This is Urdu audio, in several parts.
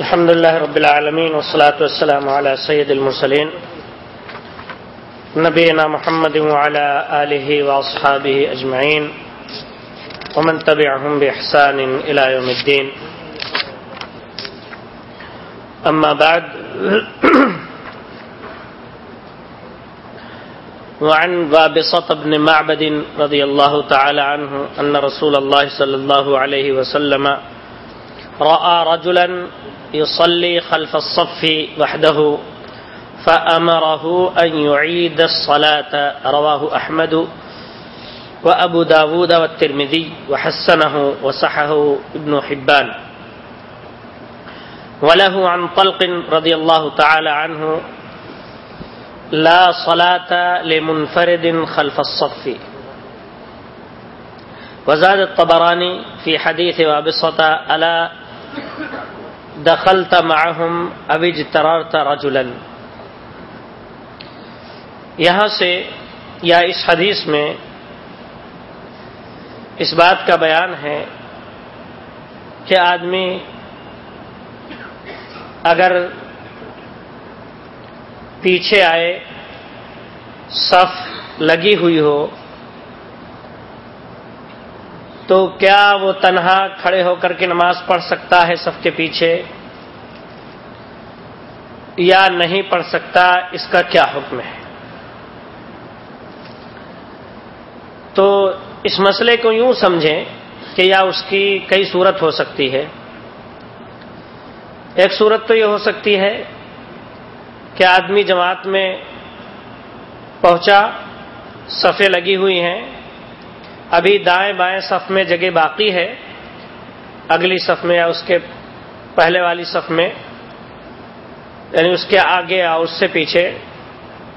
الحمد لله رب العالمين والصلاة والسلام على سيد المرسلين نبينا محمد وعلى آله وأصحابه أجمعين ومن تبعهم بإحسان إلى يوم الدين أما بعد وعن وابصة بن معبد رضي الله تعالى عنه أن رسول الله صلى الله عليه وسلم رأى رجلا يصلي خلف الصف وحده فأمره أن يعيد الصلاة. رواه أحمد وأبو داود والترمذي وحسنه وصحه ابن حبان. وله عن طلق رضي الله تعالى عنه، لا صلاة لمنفرد خلف الصف. وزاد الطبراني في حديث وابصة، ألا دخلت معهم ابھی اجتررت رجلا. یہاں سے یا اس حدیث میں اس بات کا بیان ہے کہ آدمی اگر پیچھے آئے، صف لگی ہوئی ہو تو کیا وہ تنہا کھڑے ہو کر کے نماز پڑھ سکتا ہے صف کے پیچھے؟ یا نہیں پڑھ سکتا، اس کا کیا حکم ہے؟ تو اس مسئلے کو یوں سمجھیں کہ یا اس کی کئی صورت ہو سکتی ہے۔ ایک صورت تو یہ ہو سکتی ہے کہ آدمی جماعت میں پہنچا صفیں لگی ہوئی ہیں ابھی دائیں بائیں صف میں جگہ باقی ہے۔ اگلی صف میں یا اس کے پہلے والی صف میں۔ یعنی اس کے آگے یا اس سے پیچھے۔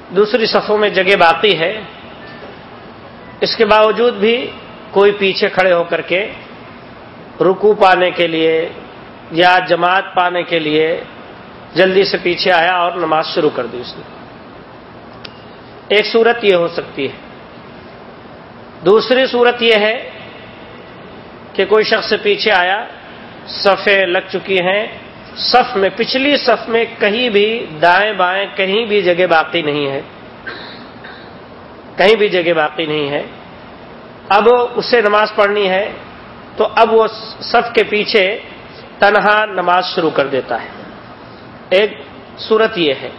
دوسری صفوں میں جگہ باقی ہے۔ اس کے باوجود بھی کوئی پیچھے کھڑے ہو کر کے رکو پانے کے لیے یا جماعت پانے کے لیے جلدی سے پیچھے آیا اور نماز شروع کر دی اس نے۔ ایک صورت یہ ہو سکتی ہے۔ دوسری صورت یہ ہے کہ کوئی شخص پیچھے آیا صفیں لگ چکی ہیں، صف میں، پچھلی صف میں کہیں بھی دائیں بائیں کہیں بھی جگہ باقی نہیں ہے۔ کہیں بھی جگہ باقی نہیں ہے۔ اب اسے نماز پڑھنی ہے، تو اب وہ صف کے پیچھے تنہا نماز شروع کر دیتا ہے۔ ایک صورت یہ ہے۔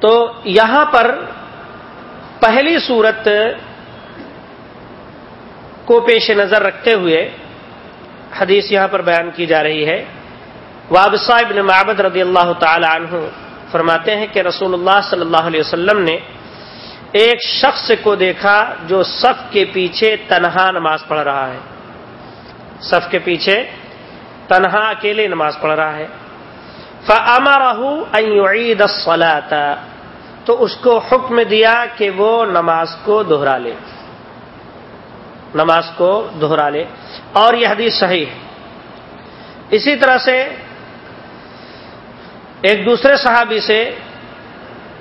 تو یہاں پر پہلی صورت کو پیش نظر رکھتے ہوئے حدیث یہاں پر بیان کی جا رہی ہے۔ وابصا ابن معبد رضی اللہ تعالی عنہ فرماتے ہیں کہ رسول اللہ صلی اللہ علیہ وسلم نے ایک شخص کو دیکھا جو صف کے پیچھے تنہا نماز پڑھ رہا ہے۔ صف کے پیچھے تنہا اکیلے نماز پڑھ رہا ہے۔ فعما رہو تو اس کو حکم دیا کہ وہ نماز کو دوہرا لے۔ نماز کو دوہرا لے۔ اور یہ حدیث صحیح ہے۔ اسی طرح سے ایک دوسرے صحابی سے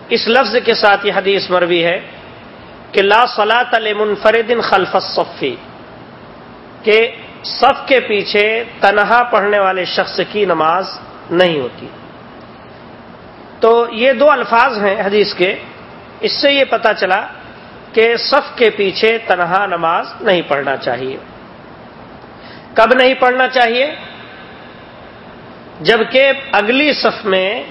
اس لفظ کے ساتھ یہ حدیث مروی ہے کہ لا صلاۃ منفرد خلف الصفی کہ صف کے پیچھے تنہا پڑھنے والے شخص کی نماز نہیں ہوتی۔ تو یہ دو الفاظ ہیں حدیث کے۔ اس سے یہ پتا چلا کہ صف کے پیچھے تنہا نماز نہیں پڑھنا چاہیے۔ کب نہیں پڑھنا چاہیے؟ جبکہ اگلی صف میں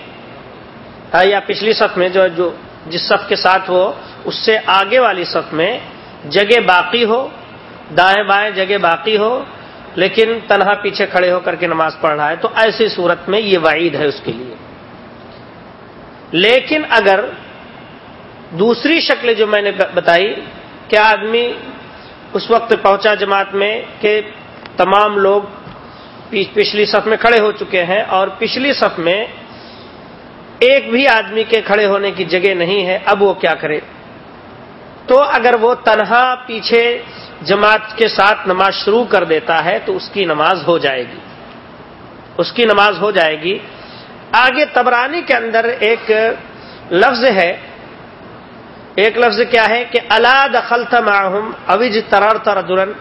ہاں، یا پچھلی صف میں جو جو جس صف کے ساتھ ہو، اس سے آگے والی صف میں جگہ باقی ہو، دائیں بائیں جگہ باقی ہو، لیکن تنہا پیچھے کھڑے ہو کر کے نماز پڑھ رہا ہے، تو ایسی صورت میں یہ وعید ہے اس کے لیے۔ لیکن اگر دوسری شکل جو میں نے بتائی کہ آدمی اس وقت پہنچا جماعت میں کہ تمام لوگ پچھلی صف میں کھڑے ہو چکے ہیں اور پچھلی صف میں ایک بھی آدمی کے کھڑے ہونے کی جگہ نہیں ہے، اب وہ کیا کرے؟ تو اگر وہ تنہا پیچھے جماعت کے ساتھ نماز شروع کر دیتا ہے تو اس کی نماز ہو جائے گی۔ اس کی نماز ہو جائے گی۔ آگے تبرانی کے اندر ایک لفظ ہے، ایک لفظ کیا ہے کہ اللہ دخل معہم اوج ترار تردن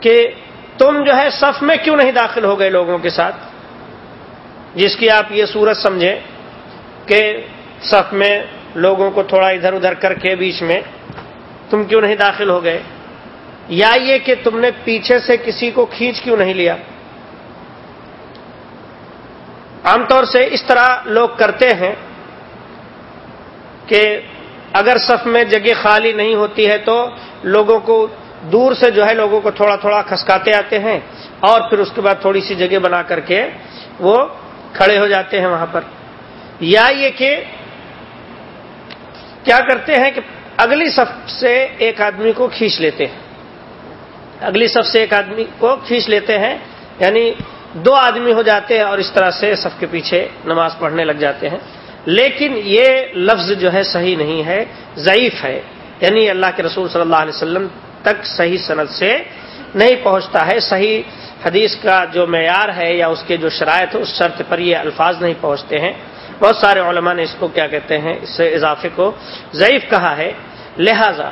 کہ تم جو ہے صف میں کیوں نہیں داخل ہو گئے لوگوں کے ساتھ؟ جس کی آپ یہ صورت سمجھیں کہ صف میں لوگوں کو تھوڑا ادھر ادھر کر کے بیچ میں تم کیوں نہیں داخل ہو گئے؟ یا یہ کہ تم نے پیچھے سے کسی کو کھینچ کیوں نہیں لیا؟ عام طور سے اس طرح لوگ کرتے ہیں کہ اگر صف میں جگہ خالی نہیں ہوتی ہے تو لوگوں کو دور سے جو ہے لوگوں کو تھوڑا تھوڑا کھسکاتے آتے ہیں اور پھر اس کے بعد تھوڑی سی جگہ بنا کر کے وہ کھڑے ہو جاتے ہیں وہاں پر۔ یا یہ کہ کیا کرتے ہیں کہ اگلی صف سے ایک آدمی کو کھینچ لیتے ہیں۔ اگلی صف سے ایک آدمی کو کھینچ لیتے ہیں یعنی دو آدمی ہو جاتے ہیں اور اس طرح سے صف کے پیچھے نماز پڑھنے لگ جاتے ہیں۔ لیکن یہ لفظ جو ہے صحیح نہیں ہے، ضعیف ہے۔ یعنی اللہ کے رسول صلی اللہ علیہ وسلم تک صحیح صنعت سے نہیں پہنچتا ہے۔ صحیح حدیث کا جو معیار ہے یا اس کے جو شرائط اس شرط پر یہ الفاظ نہیں پہنچتے ہیں۔ بہت سارے علماء نے اس کو کیا کہتے ہیں، اس سے اضافے کو ضعیف کہا ہے۔ لہذا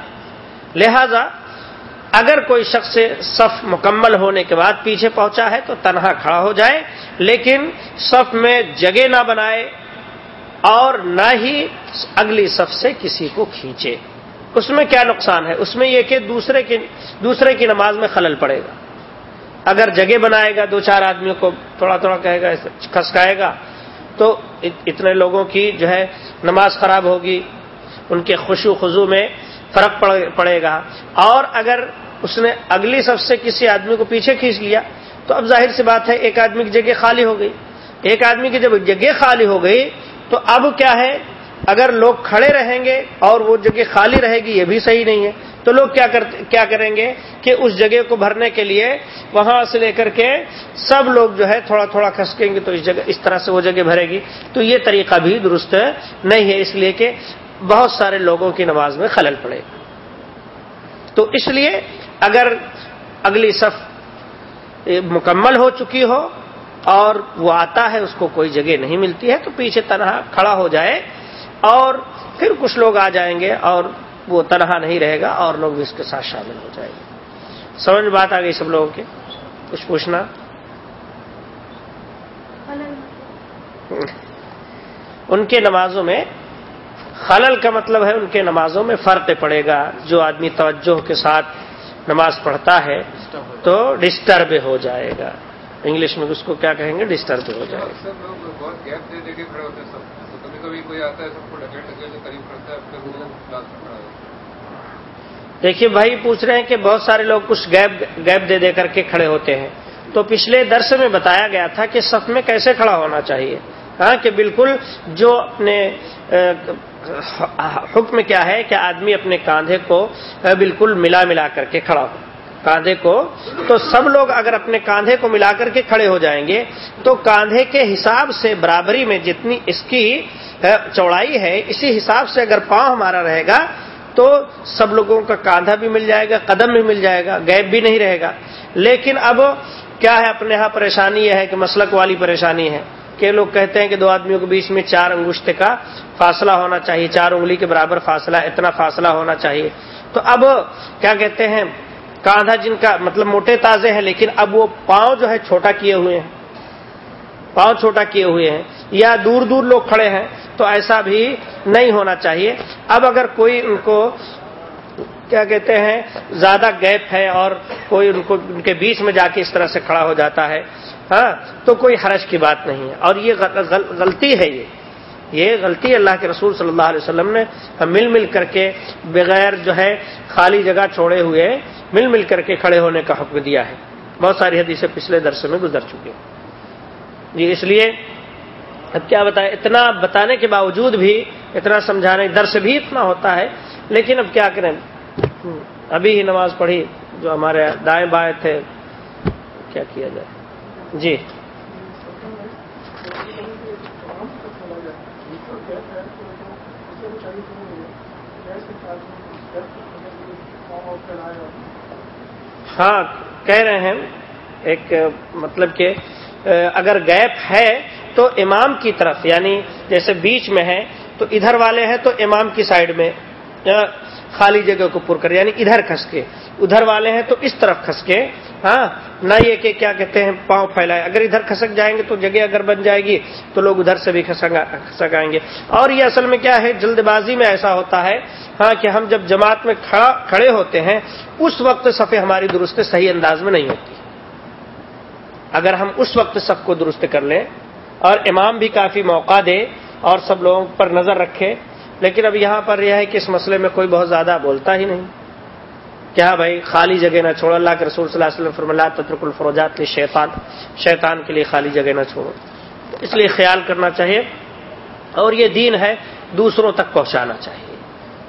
لہذا اگر کوئی شخص صف مکمل ہونے کے بعد پیچھے پہنچا ہے تو تنہا کھڑا ہو جائے، لیکن صف میں جگہ نہ بنائے اور نہ ہی اگلی صف سے کسی کو کھینچے۔ اس میں کیا نقصان ہے؟ اس میں یہ کہ دوسرے کی دوسرے کی نماز میں خلل پڑے گا۔ اگر جگہ بنائے گا، دو چار آدمیوں کو تھوڑا تھوڑا کہے گا، کھسکائے گا، تو اتنے لوگوں کی جو ہے نماز خراب ہوگی۔ ان کے خوشو خزو میں فرق پڑے گا۔ اور اگر اس نے اگلی سب سے کسی آدمی کو پیچھے کھینچ لیا، تو اب ظاہر سی بات ہے، ایک آدمی کی جگہ خالی ہو گئی۔ ایک آدمی کی جب جگہ خالی ہو گئی، تو اب کیا ہے؟ اگر لوگ کھڑے رہیں گے اور وہ جگہ خالی رہے گی، یہ بھی صحیح نہیں ہے۔ تو لوگ کیا کیا کریں گے کہ اس جگہ کو بھرنے کے لیے وہاں سے لے کر کے سب لوگ جو ہے تھوڑا تھوڑا کھسکیں گے، تو اس جگہ، اس طرح سے وہ جگہ بھرے گی۔ تو یہ طریقہ بھی درست نہیں ہے، اس لیے کہ بہت سارے لوگوں کی نماز میں خلل پڑے۔ تو اس لیے اگر اگلی صف مکمل ہو چکی ہو اور وہ آتا ہے اس کو کوئی جگہ نہیں ملتی ہے تو پیچھے تنہا کھڑا ہو جائے اور پھر کچھ لوگ آ جائیں گے اور وہ تنہا نہیں رہے گا اور لوگ بھی اس کے ساتھ شامل ہو جائیں گے۔ سمجھ بات آ گئی سب لوگوں کے کچھ پوچھنا؟ ان کے نمازوں میں خلل کا مطلب ہے ان کے نمازوں میں فرق پڑے گا جو آدمی توجہ کے ساتھ نماز پڑھتا ہے تو ڈسٹرب ہو جائے گا۔ انگلش میں اس کو کیا کہیں گے؟ ڈسٹرب ہو جائے گا۔ دیکھیے بھائی پوچھ رہے ہیں کہ بہت سارے لوگ کچھ گیپ گیپ دے دے کر کے کھڑے ہوتے ہیں۔ تو پچھلے درس میں بتایا گیا تھا کہ صف میں کیسے کھڑا ہونا چاہیے۔ ہاں کہ بالکل جو اپنے حکم کیا ہے کہ آدمی اپنے کاندھے کو بالکل ملا ملا کر کے کھڑا ہو۔ کاندھے کو، تو سب لوگ اگر اپنے کاندھے کو ملا کر کے کھڑے ہو جائیں گے، تو کاندھے کے حساب سے برابری میں جتنی اس کی چوڑائی ہے، اسی حساب سے اگر پاؤں ہمارا رہے گا، تو سب لوگوں کا کاندھا بھی مل جائے گا، قدم بھی مل جائے گا گیپ بھی نہیں رہے گا۔ لیکن اب کیا ہے اپنے یہاں پریشانی یہ ہے کہ مسلک والی پریشانی ہے۔ کہ لوگ کہتے ہیں کہ دو آدمیوں کے بیچ میں چار انگشت کا فاصلہ ہونا چاہیے، چار انگلی کے برابر فاصلہ، اتنا فاصلہ ہونا چاہیے۔ تو اب کیا کہتے ہیں؟ کاندھا جن کا مطلب موٹے تازے ہیں، لیکن اب وہ پاؤں جو ہے چھوٹا کیے ہوئے ہیں۔ پاؤں چھوٹا کیے ہوئے ہیں یا دور دور لوگ کھڑے ہیں، تو ایسا بھی نہیں ہونا چاہیے۔ اب اگر کوئی ان کو کیا کہتے ہیں؟ زیادہ گیپ ہے اور کوئی ان کو ان کے بیچ میں جا کے اس طرح سے کھڑا ہو جاتا ہے ہاں تو کوئی حرج کی بات نہیں ہے۔ اور یہ غلطی ہے یہ۔ یہ غلطی اللہ کے رسول صلی اللہ علیہ وسلم نے مل مل کر کے بغیر جو ہے خالی جگہ چھوڑے ہوئے مل مل کر کے کھڑے ہونے کا حکم دیا ہے۔ بہت ساری حدیثیں پچھلے درس میں گزر چکی جی اس لیے اب کیا بتائیں، اتنا بتانے کے باوجود بھی، اتنا سمجھانے، درس بھی اتنا ہوتا ہے۔ لیکن اب کیا کریں؟ ابھی ہی نماز پڑھی، جو ہمارے دائیں بائیں تھے، کیا کیا جائے؟ جی۔ ہاں کہہ رہے ہیں۔ ایک مطلب کہ اگر گیپ ہے تو امام کی طرف یعنی جیسے بیچ میں ہے تو ادھر والے ہیں تو امام کی سائڈ میں۔ خالی جگہ کو پر کر یعنی ادھر کھس کے ادھر والے ہیں تو اس طرف کھس کے ہاں نہ یہ کہ کیا کہتے ہیں، پاؤں پھیلائے۔ اگر ادھر کھسک جائیں گے تو جگہ اگر بن جائے گی تو لوگ ادھر سے بھی کھسک آئیں گے۔ اور یہ اصل میں کیا ہے، جلد بازی میں ایسا ہوتا ہے ہاں کہ ہم جب جماعت میں کھڑے ہوتے ہیں، اس وقت صفحے ہماری درست صحیح انداز میں نہیں ہوتی۔ اگر ہم اس وقت سب کو درست کر لیں اور امام بھی کافی موقع دے اور سب لوگوں پر نظر رکھے لیکن اب یہاں پر یہ ہے کہ اس مسئلے میں کوئی بہت زیادہ بولتا ہی نہیں۔ کیا بھائی خالی جگہ نہ چھوڑو، اللہ کے رسول صلی اللہ علیہ وسلم فرملا تترک الفروجات کے شیطان شیطان کے لیے خالی جگہ نہ چھوڑو۔ اس لیے خیال کرنا چاہیے اور یہ دین ہے دوسروں تک پہنچانا چاہیے۔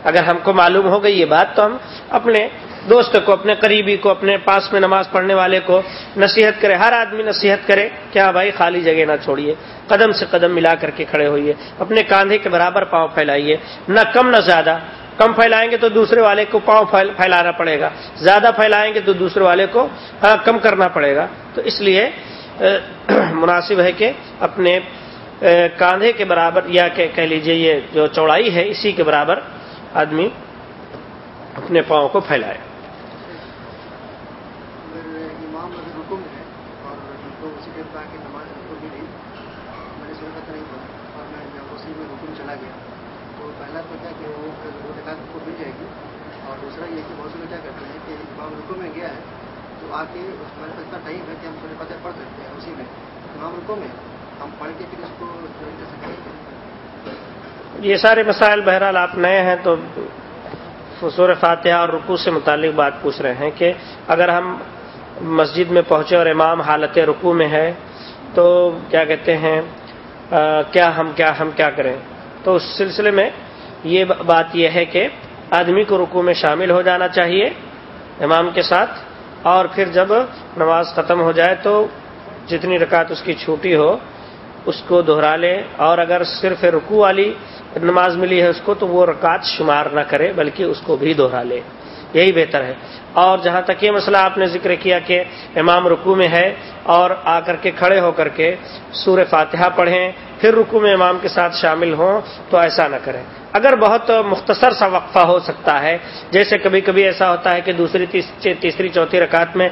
اگر ہم کو معلوم ہو گئی یہ بات تو ہم اپنے دوست کو، اپنے قریبی کو، اپنے پاس میں نماز پڑھنے والے کو نصیحت کرے، ہر آدمی نصیحت کرے، کیا بھائی خالی جگہ نہ چھوڑیے، قدم سے قدم ملا کر کے کھڑے ہوئیے، اپنے کاندھے کے برابر پاؤں پھیلائیے، نہ کم نہ زیادہ، کم پھیلائیں گے تو دوسرے والے کو پاؤں پھیلانا پڑے گا، زیادہ پھیلائیں گے تو دوسرے والے کو ہاں، کم کرنا پڑے گا، تو اس لیے مناسب ہے کہ اپنے کاندھے کے برابر، یا کہہ لیجیے یہ جو چوڑائی ہے، اسی کے برابر آدمی اپنے پاؤں کو پھیلائے۔ یہ سارے مسائل بہرحال آپ نئے ہیں تو سور فاتحہ اور رکو سے متعلق بات پوچھ رہے ہیں کہ اگر ہم مسجد میں پہنچے اور امام حالت رکو میں ہے تو کیا کہتے ہیں کیا ہم کیا ہم کیا کریں؟ تو اس سلسلے میں یہ بات یہ ہے کہ آدمی کو رکو میں شامل ہو جانا چاہیے امام کے ساتھ اور پھر جب نماز ختم ہو جائے تو جتنی رکعت اس کی چھوٹی ہو، اس کو دوہرا لے۔ اور اگر صرف رکو والی نماز ملی ہے اس کو، تو وہ رکعت شمار نہ کرے، بلکہ اس کو بھی دوہرا لے۔ یہی بہتر ہے۔ اور جہاں تک یہ مسئلہ آپ نے ذکر کیا کہ امام رکو میں ہے اور آ کر کے کھڑے ہو کر کے سور فاتحہ پڑھیں پھر رکو میں امام کے ساتھ شامل ہوں تو ایسا نہ کریں۔ اگر بہت مختصر سا وقفہ ہو سکتا ہے، جیسے کبھی کبھی ایسا ہوتا ہے کہ دوسری، تیسری چوتھی رکعت میں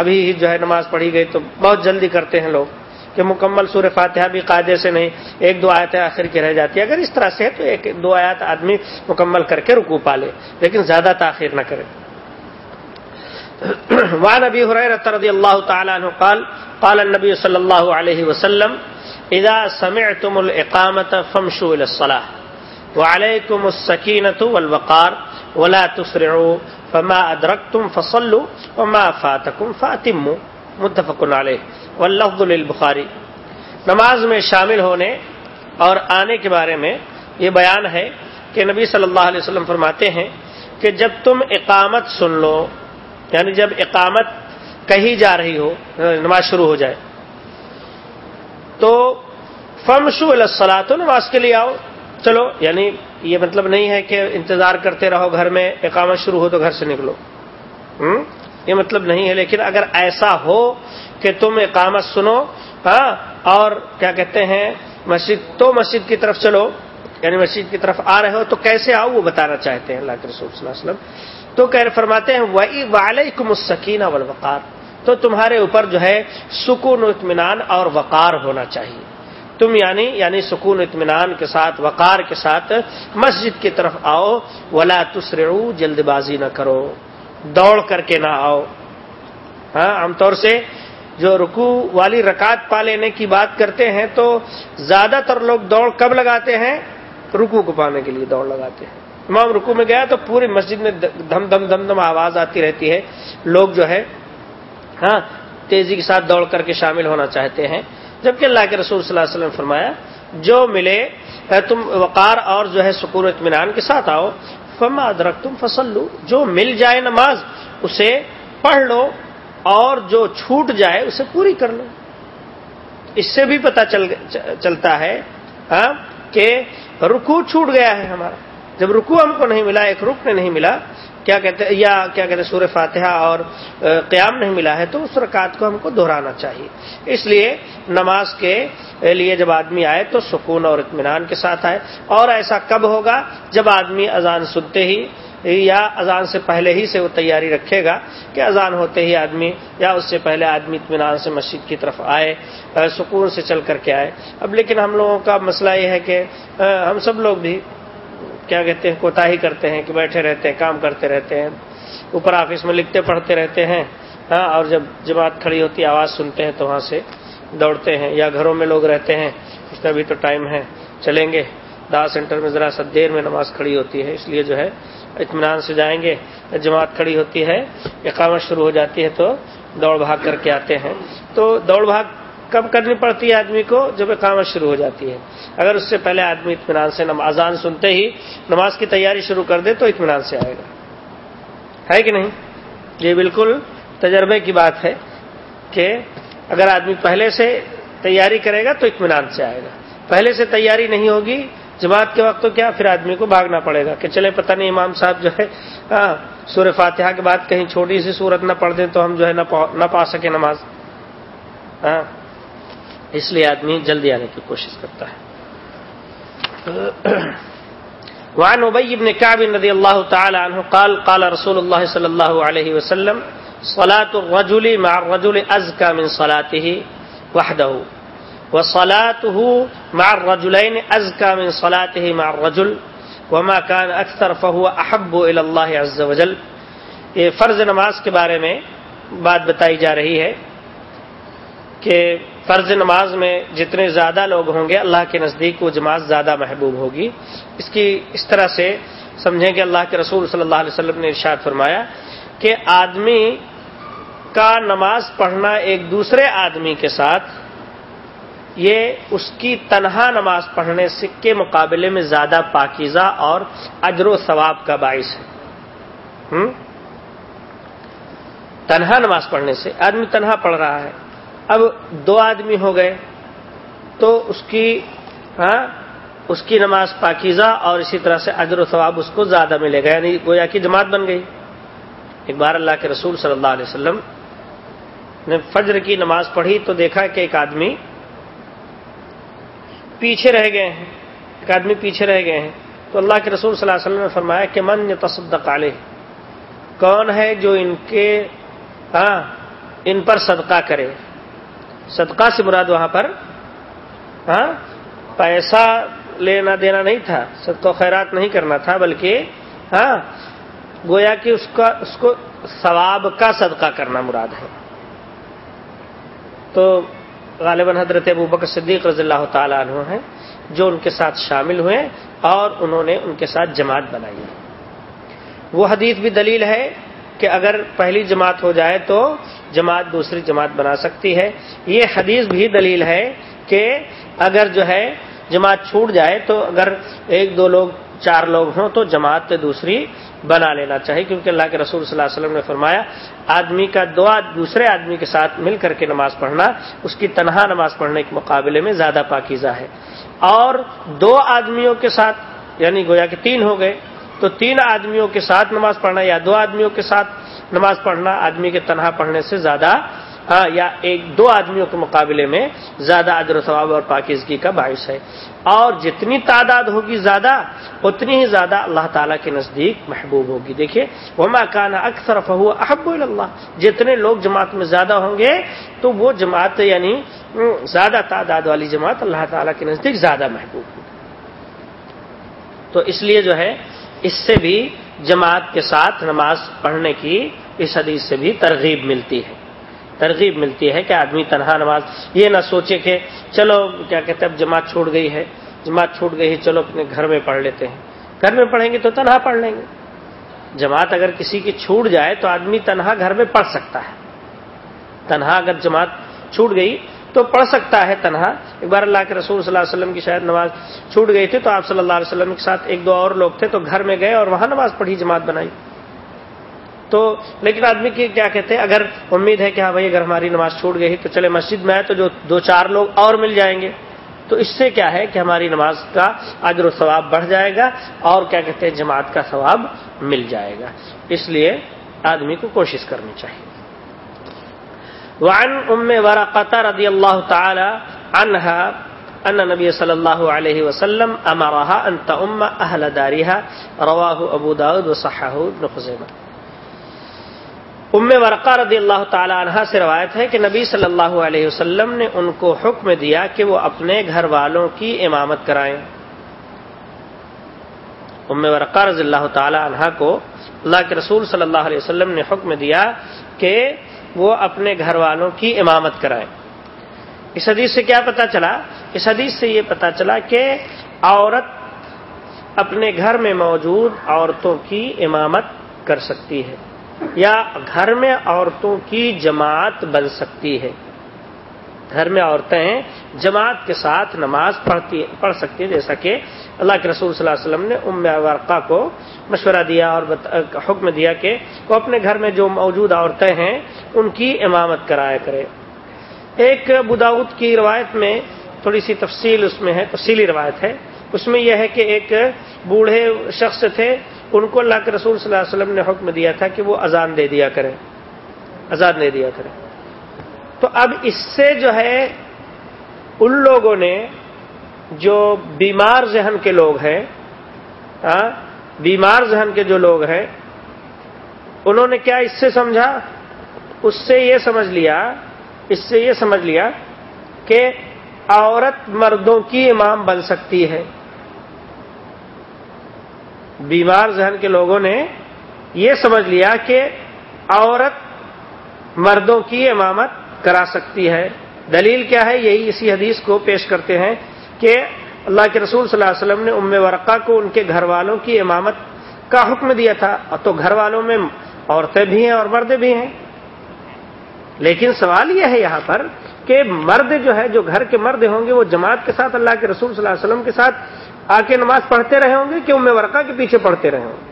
ابھی ہی جو ہے نماز پڑھی گئی تو بہت جلدی کرتے ہیں لوگ کہ مکمل سور فاتحہ بھی قاعدے سے نہیں، ایک دو آیتیں آخر کی رہ جاتی ہے اگر اس طرح سے ہے تو ایک، دو آیات آدمی مکمل کر کے رکو پالے لیکن زیادہ تاخیر نہ کرے۔ وعن ابي هريره رضي الله تعالى عنه قال قال النبي صلى الله عليه وسلم اذا سمعتم الاقامه فامشوا الى الصلاه وعليكم السكينه والوقار ولا تسرعوا. فما ادركتم فصلوا. وما فاتكم فاتموا. متفق عليه. واللفظ للبخاری. نماز میں شامل ہونے اور آنے کے بارے میں یہ بیان ہے کہ نبی صلی اللہ علیہ وسلم فرماتے ہیں کہ جب تم اقامت سن لو یعنی جب اقامت کہی جا رہی ہو، نماز شروع ہو جائے تو فمشو الصلاح تو نماز کے لیے آؤ۔ چلو یعنی یہ مطلب نہیں ہے کہ انتظار کرتے رہو گھر میں اقامت شروع ہو تو گھر سے نکلو۔ یہ مطلب نہیں ہے، لیکن اگر ایسا ہو کہ تم اقامت سنو ہاں اور کیا کہتے ہیں، مسجد، تو مسجد کی طرف چلو۔ یعنی مسجد کی طرف آ رہے ہو تو کیسے آؤ؟ وہ بتانا چاہتے ہیں اللہ کے رسول صلی اللہ علیہ وسلم۔ تو کہہ فرماتے ہیں وہی وعلیکم السکینہ والوقار۔ تو تمہارے اوپر جو ہے سکون و اطمینان اور وقار ہونا چاہیے۔ تم یعنی یعنی سکون اطمینان کے ساتھ، وقار کے ساتھ مسجد کی طرف آؤ۔ ولا تسرعو جلد بازی نہ کرو۔ دوڑ کر کے نہ آؤ۔ ہاں عام طور سے جو رکو والی رکعت پا لینے کی بات کرتے ہیں تو زیادہ تر لوگ دوڑ کب لگاتے ہیں؟ رکو کو پانے کے لیے دوڑ لگاتے ہیں۔ امام رکو میں گیا تو پوری مسجد میں دھم دھم دھم دھم آواز آتی رہتی ہے۔ لوگ جو ہے ہاں تیزی کے ساتھ دوڑ کر کے شامل ہونا چاہتے ہیں۔ جبکہ اللہ کے رسول صلی اللہ علیہ وسلم فرمایا، جو ملے تم وقار اور جو ہے سکون اطمینان کے ساتھ آؤ، فما ادرک تم فصل لو جو مل جائے نماز، اسے پڑھ لو اور جو چھوٹ جائے، اسے پوری کر لو۔ اس سے بھی پتا چل، چلتا ہے ہاں کہ رکو چھوٹ گیا ہے ہمارا۔ جب رکو ہم کو نہیں ملا، ایک رکن نہیں ملا، کیا کہتے یا کیا کہتے سور فاتحہ اور قیام نہیں ملا ہے، تو اس رکعت کو ہم کو دہرانا چاہیے۔ اس لیے نماز کے لیے جب آدمی آئے تو سکون اور اطمینان کے ساتھ آئے۔ اور ایسا کب ہوگا؟ جب آدمی اذان سنتے ہی، یا اذان سے پہلے ہی سے وہ تیاری رکھے گا کہ اذان ہوتے ہی آدمی، یا اس سے پہلے آدمی اطمینان سے مسجد کی طرف آئے سکون سے چل کر کے آئے۔ اب لیکن ہم لوگوں کا مسئلہ یہ ہے کہ ہم سب لوگ بھی کیا کہتے ہیں کوتا ہی کرتے ہیں کہ بیٹھے رہتے ہیں، کام کرتے رہتے ہیں۔ اوپر آفس میں لکھتے پڑھتے رہتے ہیں۔ ہاں اور جب جماعت کھڑی ہوتی، آواز سنتے ہیں تو وہاں سے دوڑتے ہیں۔ یا گھروں میں لوگ رہتے ہیں، اس کا بھی تو ٹائم ہے، چلیں گے۔ دا سینٹر میں ذرا سا دیر میں نماز کھڑی ہوتی ہے، اس لیے جو ہے اطمینان سے جائیں گے۔ جماعت کھڑی ہوتی ہے، اقامت شروع ہو جاتی ہے تو دوڑ بھاگ کر کے آتے ہیں۔ تو دوڑ بھاگ کب کرنی پڑتی ہے آدمی کو جب اقامت شروع ہو جاتی ہے۔ اگر اس سے پہلے آدمی اطمینان سے اذان سنتے ہی نماز کی تیاری شروع کر دے تو اطمینان سے آئے گا۔ ہے کہ نہیں؟ یہ بالکل تجربے کی بات ہے کہ اگر آدمی پہلے سے تیاری کرے گا تو اطمینان سے آئے گا۔ پہلے سے تیاری نہیں ہوگی، جماعت کے وقت تو کیا پھر آدمی کو بھاگنا پڑے گا کہ چلے پتہ نہیں امام صاحب جو ہے ہاں سور فاتحہ کے بعد کہیں چھوٹی سی صورت نہ پڑھ دیں تو ہم جو ہے نہ پا سکے نماز۔ ہاں اس لیے آدمی جلدی آنے کی کوشش کرتا ہے۔ وعن ابی بن كعب رضی اللہ تعالی عنہ قال قال رسول اللہ صلی اللہ علیہ وسلم، صلاة الرجل مع الرجل ازكى من صلاته وحده، وصلاته مع الرجلين ازكى من صلاته مع الرجل، وما كان اكثر فهو احب الى الله عز وجل۔ یہ فرض نماز کے بارے میں بات بتائی جا رہی ہے۔ کہ فرض نماز میں جتنے زیادہ لوگ ہوں گے اللہ کے نزدیک وہ جماعت زیادہ محبوب ہوگی۔ اس کی اس طرح سے سمجھیں کہ اللہ کے رسول صلی اللہ علیہ وسلم نے ارشاد فرمایا کہ آدمی کا نماز پڑھنا ایک دوسرے آدمی کے ساتھ، یہ اس کی تنہا نماز پڑھنے کے مقابلے میں زیادہ پاکیزہ اور اجر و ثواب کا باعث ہے۔ تنہا نماز پڑھنے سے آدمی تنہا پڑھ رہا ہے۔ اب دو آدمی ہو گئے تو اس کی ہاں اس کی نماز پاکیزہ اور اسی طرح سے اجر و ثواب اس کو زیادہ ملے گا۔ یعنی گویا کی جماعت بن گئی۔ ایک بار اللہ کے رسول صلی اللہ علیہ وسلم نے فجر کی نماز پڑھی تو دیکھا کہ ایک آدمی پیچھے رہ گئے ہیں۔ ایک آدمی پیچھے رہ گئے ہیں۔ تو اللہ کے رسول صلی اللہ علیہ وسلم نے فرمایا کہ من تصدق علیہ، کون ہے جو ان کے ہاں ان پر صدقہ کرے؟ صدقہ سے مراد وہاں پر ہاں پیسہ لینا دینا نہیں تھا، صدقہ خیرات نہیں کرنا تھا، بلکہ ہاں گویا کہ اس کا، اس کو ثواب کا صدقہ کرنا مراد ہے۔ تو غالباً حضرت ابو بکر صدیق رضی اللہ تعالیٰ عنہ ہیں، جو ان کے ساتھ شامل ہوئے اور انہوں نے ان کے ساتھ جماعت بنائی۔ وہ حدیث بھی دلیل ہے کہ اگر پہلی جماعت ہو جائے تو جماعت دوسری جماعت بنا سکتی ہے۔ یہ حدیث بھی دلیل ہے کہ اگر جو ہے جماعت چھوٹ جائے تو اگر ایک دو لوگ، چار لوگ ہوں تو جماعت دوسری بنا لینا چاہیے۔ کیونکہ اللہ کے رسول صلی اللہ علیہ وسلم نے فرمایا، آدمی کا دو دوسرے آدمی کے ساتھ مل کر کے نماز پڑھنا، اس کی تنہا نماز پڑھنے کے مقابلے میں زیادہ پاکیزہ ہے۔ اور دو آدمیوں کے ساتھ یعنی گویا کہ تین ہو گئے تو تین آدمیوں کے ساتھ نماز پڑھنا یا دو آدمیوں کے ساتھ نماز پڑھنا آدمی کے تنہا پڑھنے سے زیادہ ہاں یا ایک دو آدمیوں کے مقابلے میں زیادہ ادر و ثواب اور پاکیزگی کا باعث ہے۔ اور جتنی تعداد ہوگی زیادہ، اتنی ہی زیادہ اللہ تعالیٰ کے نزدیک محبوب ہوگی۔ دیکھیے وہ کانا اکثر فہو احب اللہ جتنے لوگ جماعت میں زیادہ ہوں گے، تو وہ جماعت یعنی زیادہ تعداد والی جماعت اللہ تعالیٰ کے نزدیک زیادہ محبوب ہوگی۔ تو اس لیے جو ہے اس سے بھی جماعت کے ساتھ نماز پڑھنے کی اس حدیث سے بھی ترغیب ملتی ہے۔ ترغیب ملتی ہے کہ آدمی تنہا نماز، یہ نہ سوچے کہ چلو کیا کہتے اب جماعت چھوٹ گئی ہے۔ جماعت چھوٹ گئی ہے، چلو اپنے گھر میں پڑھ لیتے ہیں۔ گھر میں پڑھیں گے تو تنہا پڑھ لیں گے۔ جماعت اگر کسی کی چھوٹ جائے تو آدمی تنہا گھر میں پڑھ سکتا ہے۔ تنہا اگر جماعت چھوٹ گئی تو پڑھ سکتا ہے تنہا۔ ایک بار اللہ کے رسول صلی اللہ علیہ وسلم کی شاید نماز چھوٹ گئی تھی تو آپ صلی اللہ علیہ وسلم کے ساتھ ایک دو اور لوگ تھے تو گھر میں گئے اور وہاں نماز پڑھی، جماعت بنائی۔ تو لیکن آدمی کی کیا کہتے ہیں؟ اگر امید ہے کہ ہاں بھائی اگر ہماری نماز چھوٹ گئی تو چلے مسجد میں آئے تو جو دو چار لوگ اور مل جائیں گے۔ تو اس سے کیا ہے کہ ہماری نماز کا اجر و ثواب بڑھ جائے گا اور کیا کہتے ہیں؟ جماعت کا ثواب مل جائے گا۔ اس لیے آدمی کو کوشش کرنی چاہیے۔ وعن ام ورقة رضی اللہ تعالی عنہا ان نبی صلی اللہ علیہ وسلم امرها ان تؤم اہل دارها. رواہ ابو داود و ابن خزیمہ ام ورقہ رضی اللہ تعالی عنہ سے روایت ہے کہ نبی صلی اللہ علیہ وسلم نے ان کو حکم دیا کہ وہ اپنے گھر والوں کی امامت کرائیں۔ ام ورقہ رضی اللہ تعالی عنہ کو اللہ کے رسول صلی اللہ علیہ وسلم نے حکم دیا کہ وہ اپنے گھر والوں کی امامت کرائیں اس حدیث سے کیا پتا چلا؟ اس حدیث سے یہ پتا چلا کہ عورت اپنے گھر میں موجود عورتوں کی امامت کر سکتی ہے یا گھر میں عورتوں کی جماعت بن سکتی ہے۔ گھر میں عورتیں جماعت کے ساتھ نماز پڑھتی پڑھ سکتی ہیں، جیسا کہ اللہ کے رسول صلی اللہ علیہ وسلم نے ام ورقہ کو مشورہ دیا اور حکم دیا کہ وہ اپنے گھر میں جو موجود عورتیں ہیں، ان کی امامت کرایا کرے۔ ایک بداؤت کی روایت میں تھوڑی سی تفصیل اس میں ہے، تفصیلی روایت ہے۔ اس میں یہ ہے کہ ایک بوڑھے شخص تھے، ان کو اللہ کے رسول صلی اللہ علیہ وسلم نے حکم دیا تھا کہ وہ اذان دے دیا کریں۔ اذان دے دیا کریں۔ تو اب اس سے جو ہے، ان لوگوں نے جو بیمار ذہن کے لوگ ہیں بیمار ذہن کے جو لوگ ہیں، انہوں نے کیا اس سے سمجھا؟ اس سے یہ سمجھ لیا، اس سے یہ سمجھ لیا کہ عورت مردوں کی امام بن سکتی ہے۔ بیمار ذہن کے لوگوں نے یہ سمجھ لیا کہ عورت مردوں کی امامت کرا سکتی ہے دلیل کیا ہے؟ یہی اسی حدیث کو پیش کرتے ہیں کہ اللہ کے رسول صلی اللہ علیہ وسلم نے ام ورقہ کو ان کے گھر والوں کی امامت کا حکم دیا تھا۔ تو گھر والوں میں عورتیں بھی ہیں اور مرد بھی ہیں۔ لیکن سوال یہ ہے یہاں پر کہ مرد جو ہے، جو گھر کے مرد ہوں گے، وہ جماعت کے ساتھ اللہ کے رسول صلی اللہ علیہ وسلم کے ساتھ آ کے نماز پڑھتے رہے ہوں گے کہ ام ورقہ کے پیچھے پڑھتے رہے ہوں گے؟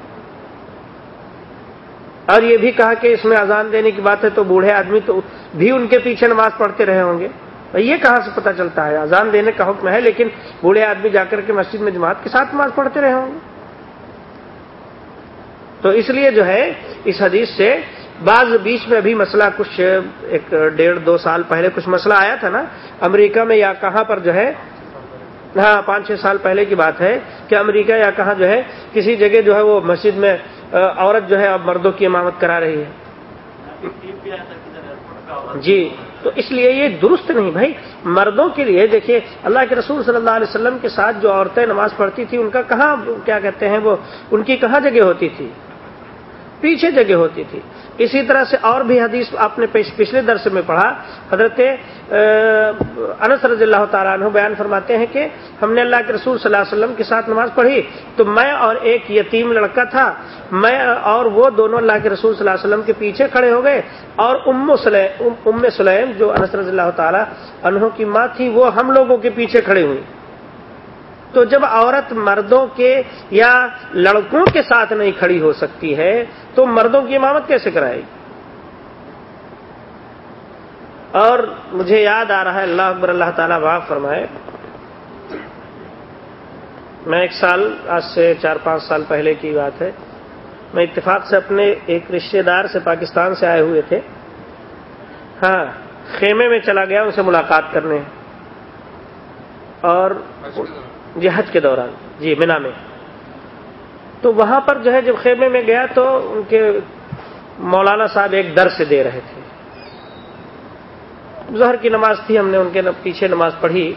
اور یہ بھی کہا کہ اس میں اذان دینے کی بات ہے تو بوڑھے آدمی تو بھی ان کے پیچھے نماز پڑھتے رہے ہوں گے۔ یہ کہاں سے پتا چلتا ہے؟ اذان دینے کا حکم ہے لیکن بوڑھے آدمی جا کر کے مسجد میں جماعت کے ساتھ نماز پڑھتے رہے ہوں گے۔ تو اس لیے جو ہے اس حدیث سے بعض بیچ میں ابھی مسئلہ کچھ ایک ڈیڑھ دو سال پہلے کچھ مسئلہ آیا تھا نا۔ امریکہ میں یا کہاں پر جو ہے ہاں پانچ چھ سال پہلے کی بات ہے کہ امریکہ یا کہاں جو ہے، کسی جگہ جو ہے وہ مسجد میں عورت جو ہے اب مردوں کی امامت کرا رہی ہے۔ جی تو اس لیے یہ درست نہیں بھائی۔ مردوں کے لیے دیکھیے، اللہ کے رسول صلی اللہ علیہ وسلم کے ساتھ جو عورتیں نماز پڑھتی تھی ان کا کہاں، کیا کہتے ہیں وہ، ان کی کہاں جگہ ہوتی تھی؟ پیچھے جگہ ہوتی تھی۔ اسی طرح سے اور بھی حدیث آپ نے پچھلے درس میں پڑھا۔ حضرت انس رضی اللہ تعالیٰ عنہ بیان فرماتے ہیں کہ ہم نے اللہ کے رسول صلی اللہ علیہ وسلم کے ساتھ نماز پڑھی تو میں اور ایک یتیم لڑکا تھا۔ میں اور وہ دونوں اللہ کے رسول صلی اللہ علیہ وسلم کے پیچھے کھڑے ہو گئے۔ اور ام سلیم ام سلیم جو انس رضی اللہ تعالیٰ عنہ کی ماں تھی، وہ ہم لوگوں کے پیچھے کھڑے ہوئی تو جب عورت مردوں کے یا لڑکوں کے ساتھ نہیں کھڑی ہو سکتی ہے، تو مردوں کی امامت کیسے کرائے گی؟ اور مجھے یاد آ رہا ہے، اللہ اکبر، اللہ تعالیٰ باغ فرمائے۔ میں ایک سال، آج سے چار پانچ سال پہلے کی بات ہے۔ میں اتفاق سے اپنے ایک رشتے دار سے پاکستان سے آئے ہوئے تھے۔ ہاں خیمے میں چلا گیا، ان سے ملاقات کرنے۔ اور جی حج کے دوران۔ جی مینا میں۔ تو وہاں پر جو ہے، جب خیمے میں گیا تو ان کے مولانا صاحب ایک در سے دے رہے تھے۔ ظہر کی نماز تھی، ہم نے ان کے پیچھے نماز پڑھی۔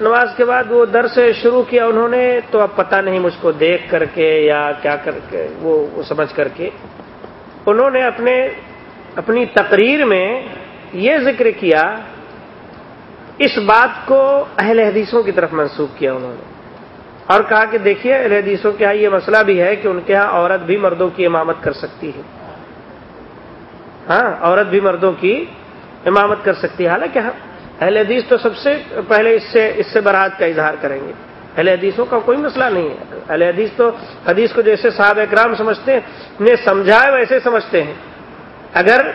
نماز کے بعد وہ در سے شروع کیا انہوں نے، تو اب پتہ نہیں مجھ کو دیکھ کر کے یا کیا کر کے وہ سمجھ کر کے۔ انہوں نے اپنے اپنی تقریر میں یہ ذکر کیا اس بات کو اہل حدیثوں کی طرف منسوخ کیا انہوں نے۔ اور کہا کہ دیکھیے، اہل حدیثوں کے یہاں یہ مسئلہ بھی ہے کہ ان کے یہاں عورت بھی مردوں کی امامت کر سکتی ہے۔ ہاں عورت بھی مردوں کی امامت کر سکتی ہے۔ حالانکہ ہاں اہل حدیث تو سب سے پہلے اس سے اس سے برات کا اظہار کریں گے۔ اہل حدیثوں کا کوئی مسئلہ نہیں ہے۔ اہل حدیث تو، حدیث کو جیسے صاحب اکرام سمجھتے ہیں انہیں سمجھائے ویسے سمجھتے ہیں۔ اگر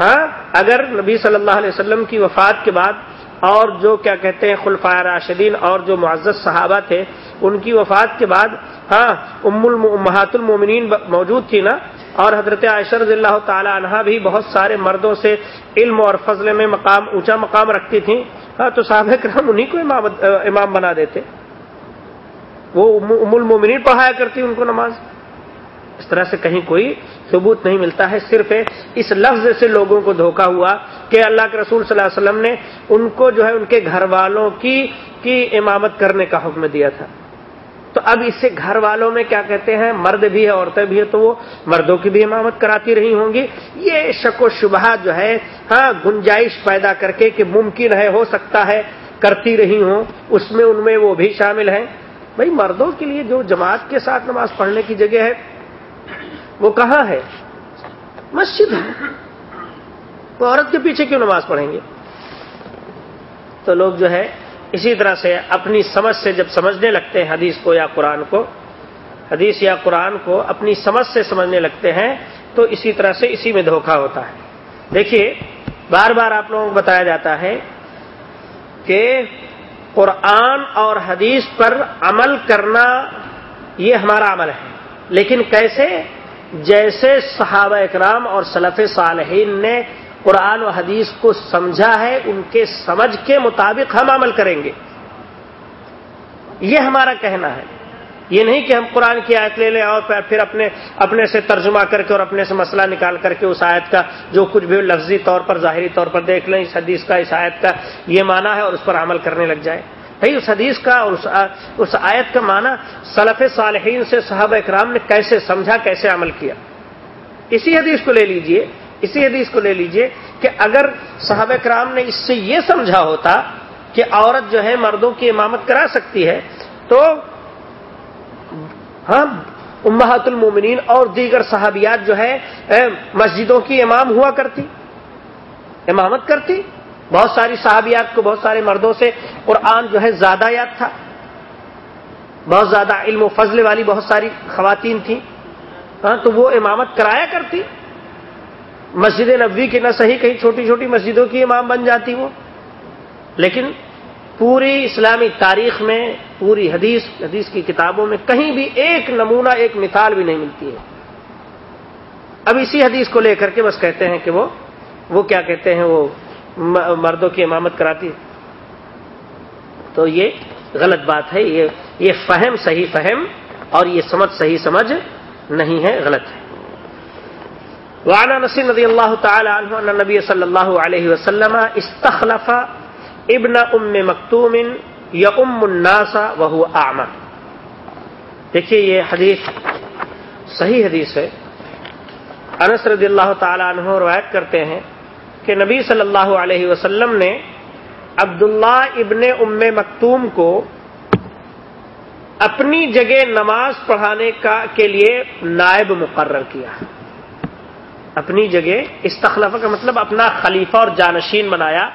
ہاں اگر نبی صلی اللہ علیہ وسلم کی وفات کے بعد اور جو کیا کہتے ہیں خلفۂ راشدین اور جو معزز صحابہ تھے، ان کی وفات کے بعد ہاں ام المحات المومنین موجود تھی نا؟ اور حضرت عائشہ رضی اللہ تعالی عنہ بھی بہت سارے مردوں سے علم اور فضل میں مقام، اونچا مقام رکھتی تھیں۔ ہاں تو صحابہ کرام انہیں کو امام بنا دیتے۔ وہ ام المومنین پڑھایا کرتی ان کو نماز۔ اس طرح سے کہیں کوئی ثبوت نہیں ملتا ہے، صرف اس لفظ سے لوگوں کو دھوکا ہوا کہ اللہ کے رسول صلی اللہ علیہ وسلم نے ان کو جو ہے ان کے گھر والوں کی کی امامت کرنے کا حکم دیا تھا۔ تو اب اس سے گھر والوں میں کیا کہتے ہیں، مرد بھی ہے، عورتیں بھی ہیں، تو وہ مردوں کی بھی امامت کراتی رہی ہوں گی۔ یہ شک و شبہ جو ہے ہاں گنجائش پیدا کر کے کہ ممکن ہے، ہو سکتا ہے، کرتی رہی ہوں۔ اس میں، ان میں وہ بھی شامل ہیں۔ بھائی، مردوں کے لیے جو جماعت کے ساتھ نماز پڑھنے کی جگہ ہے وہ کہاں ہے، مسجد ہے۔ وہ عورت کے پیچھے کیوں نماز پڑھیں گے؟ تو لوگ جو ہے، اسی طرح سے اپنی سمجھ سے جب سمجھنے لگتے ہیں حدیث کو یا قرآن کو، حدیث یا قرآن کو اپنی سمجھ سے سمجھنے لگتے ہیں، تو اسی طرح سے اسی میں دھوکہ ہوتا ہے۔ دیکھیے، بار بار آپ لوگوں کو بتایا جاتا ہے کہ قرآن اور حدیث پر عمل کرنا یہ ہمارا عمل ہے۔ لیکن کیسے؟ جیسے صحابہ اکرام اور سلف صالحین نے قرآن و حدیث کو سمجھا ہے، ان کے سمجھ کے مطابق ہم عمل کریں گے۔ یہ ہمارا کہنا ہے۔ یہ نہیں کہ ہم قرآن کی آیت لے لیں اور پھر اپنے اپنے سے ترجمہ کر کے اور اپنے سے مسئلہ نکال کر کے اس آیت کا جو کچھ بھی لفظی طور پر، ظاہری طور پر دیکھ لیں، اس حدیث کا، اس آیت کا، یہ معنی ہے اور اس پر عمل کرنے لگ جائے۔ بھائی، اس حدیث کا، اور اس آیت کا معنی سلف صالحین سے صحابہ اکرام نے کیسے سمجھا، کیسے عمل کیا۔ اسی حدیث کو لے لیجیے، اسی حدیث کو لے لیجیے کہ اگر صحابہ کرام نے اس سے یہ سمجھا ہوتا کہ عورت جو ہے مردوں کی امامت کرا سکتی ہے، تو ہاں امہات المومنین اور دیگر صحابیات جو ہے مسجدوں کی امام ہوا کرتی، امامت کرتی۔ بہت ساری صحابیات کو، بہت سارے مردوں سے قرآن جو ہے زیادہ یاد تھا۔ بہت زیادہ علم و فضل والی بہت ساری خواتین تھیں۔ ہاں تو وہ امامت کرایا کرتی۔ مسجد نبوی کی نہ صحیح کہیں چھوٹی چھوٹی مسجدوں کی امام بن جاتی وہ۔ لیکن پوری اسلامی تاریخ میں، پوری حدیث حدیث کی کتابوں میں کہیں بھی ایک نمونہ، ایک مثال بھی نہیں ملتی ہے۔ اب اسی حدیث کو لے کر کے بس کہتے ہیں کہ وہ وہ کیا کہتے ہیں، وہ مردوں کی امامت کراتی ہے۔ تو یہ غلط بات ہے۔ یہ یہ فہم صحیح فہم اور یہ سمجھ صحیح سمجھ نہیں ہے، غلط ہے۔ وانا نصیر نبی اللہ تعالی عنہ نبی صلی اللہ علیہ وسلم استخلف ابن ام مکتوم یا ام الناسا وہ آما دیکھیے یہ حدیث صحیح حدیث ہے۔ انس رضی اللہ تعالی عنہ روایت کرتے ہیں۔ کہ نبی صلی اللہ علیہ وسلم نے عبداللہ ابن ام مکتوم کو اپنی جگہ نماز پڑھانے کا کے لیے نائب مقرر کیا۔ اپنی جگہ استخلفہ کا مطلب اپنا خلیفہ اور جانشین بنایا۔